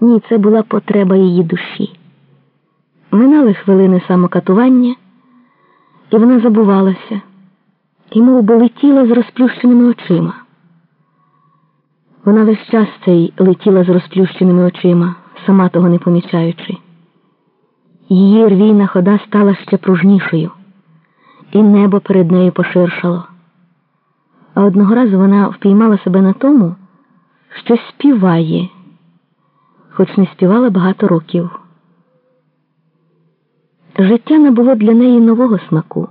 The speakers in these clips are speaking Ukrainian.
Ні, це була потреба її душі. Минали хвилини самокатування, і вона забувалася, і мов би летіла з розплющеними очима. Вона весь час цей летіла з розплющеними очима, сама того не помічаючи. Її рвійна хода стала ще пружнішою, і небо перед нею поширшало. А одного разу вона впіймала себе на тому, що співає, хоч не співала багато років. Життя набуло для неї нового смаку.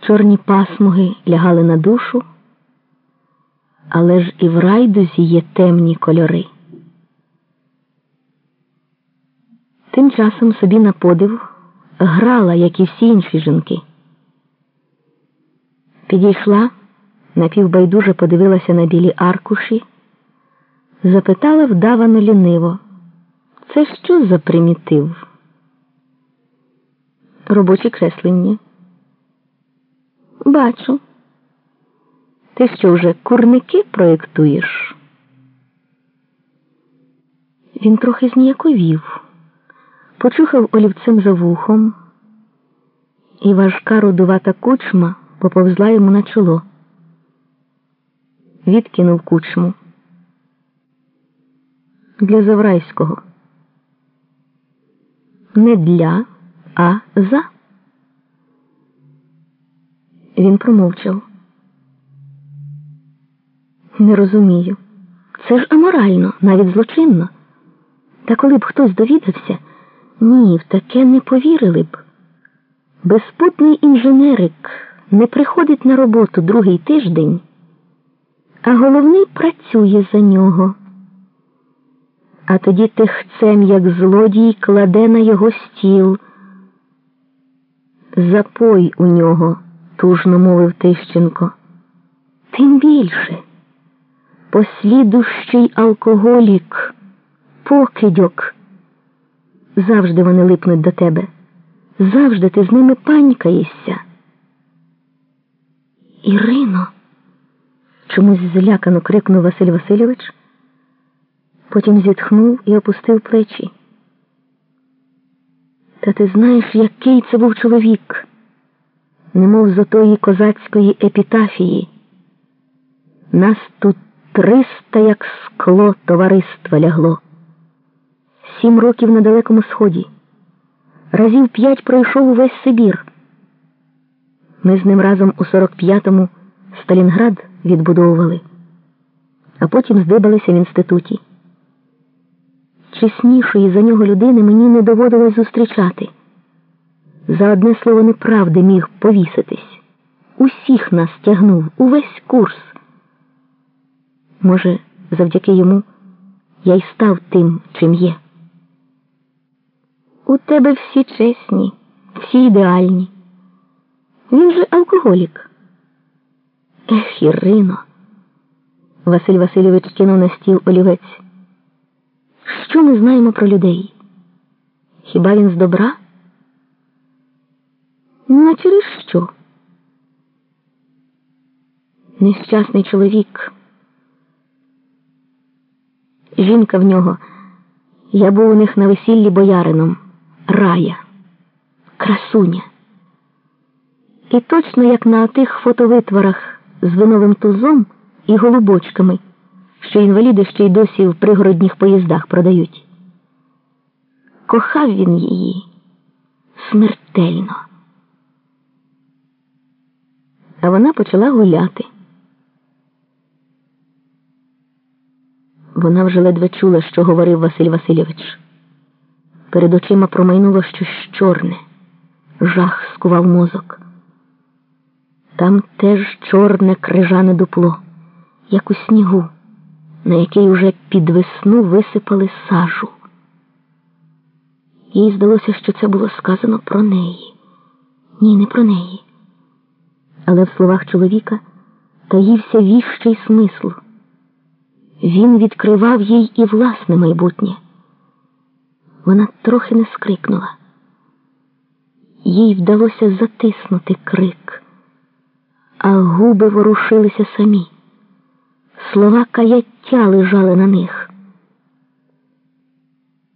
Чорні пасмуги лягали на душу, але ж і в райдузі є темні кольори. Тим часом собі на подив грала, як і всі інші жінки. Підійшла, напівбайдуже подивилася на білі аркуші, запитала вдавано ліниво, це що за примітив? Робочі креслення. Бачу. Ти що вже курники проєктуєш? Він трохи зніяковів, почухав олівцем за вухом, і важка рудувата кучма поповзла йому на чоло. Відкинув кучму. Для Заврайського. Не для, а за. Він промовчав. Не розумію. Це ж аморально, навіть злочинно. Та коли б хтось довідався, ні, в таке не повірили б. Безпутний інженерик не приходить на роботу другий тиждень, а головний працює за нього. А тоді тихцем, як злодій, кладе на його стіл. Запой у нього, тужно мовив Тищенко. Тим більше послідущий алкоголік, покидьок. Завжди вони липнуть до тебе. Завжди ти з ними панькаєшся. Ірино, чомусь злякано крикнув Василь Васильович, потім зітхнув і опустив плечі. Та ти знаєш, який це був чоловік, немов з отої козацької епітафії. Нас тут триста, як скло товариства лягло. Сім років на далекому сході. Разів п'ять пройшов увесь Сибір. Ми з ним разом у 45-му Сталінград відбудовували, а потім здибалися в інституті. Чеснішої за нього людини мені не доводилось зустрічати. За одне слово неправди міг повіситись. Усіх нас тягнув, увесь курс. Може, завдяки йому я й став тим, чим є. У тебе всі чесні, всі ідеальні. Він же алкоголік. Ех, Ірино. Василь Васильович кинув на стіл олівець. Що ми знаємо про людей? Хіба він з добра? Ну, а через що? Нещасний чоловік. Жінка в нього. Я був у них на весіллі боярином. Рая, красуня. І точно як на тих фотовитворах з виновим тузом і голубочками, що інваліди ще й досі в пригородніх поїздах продають. Кохав він її смертельно. А вона почала гуляти. Вона вже ледве чула, що говорив Василь Васильович. Перед очима промайнуло щось чорне, жах скував мозок. Там теж чорне крижане дупло, як у снігу, на який уже під весну висипали сажу. Їй здалося, що це було сказано про неї. Ні, не про неї. Але в словах чоловіка таївся віщий смисл. Він відкривав їй і власне майбутнє. Вона трохи не скрикнула. Їй вдалося затиснути крик, а губи ворушилися самі. Слова каяття лежали на них.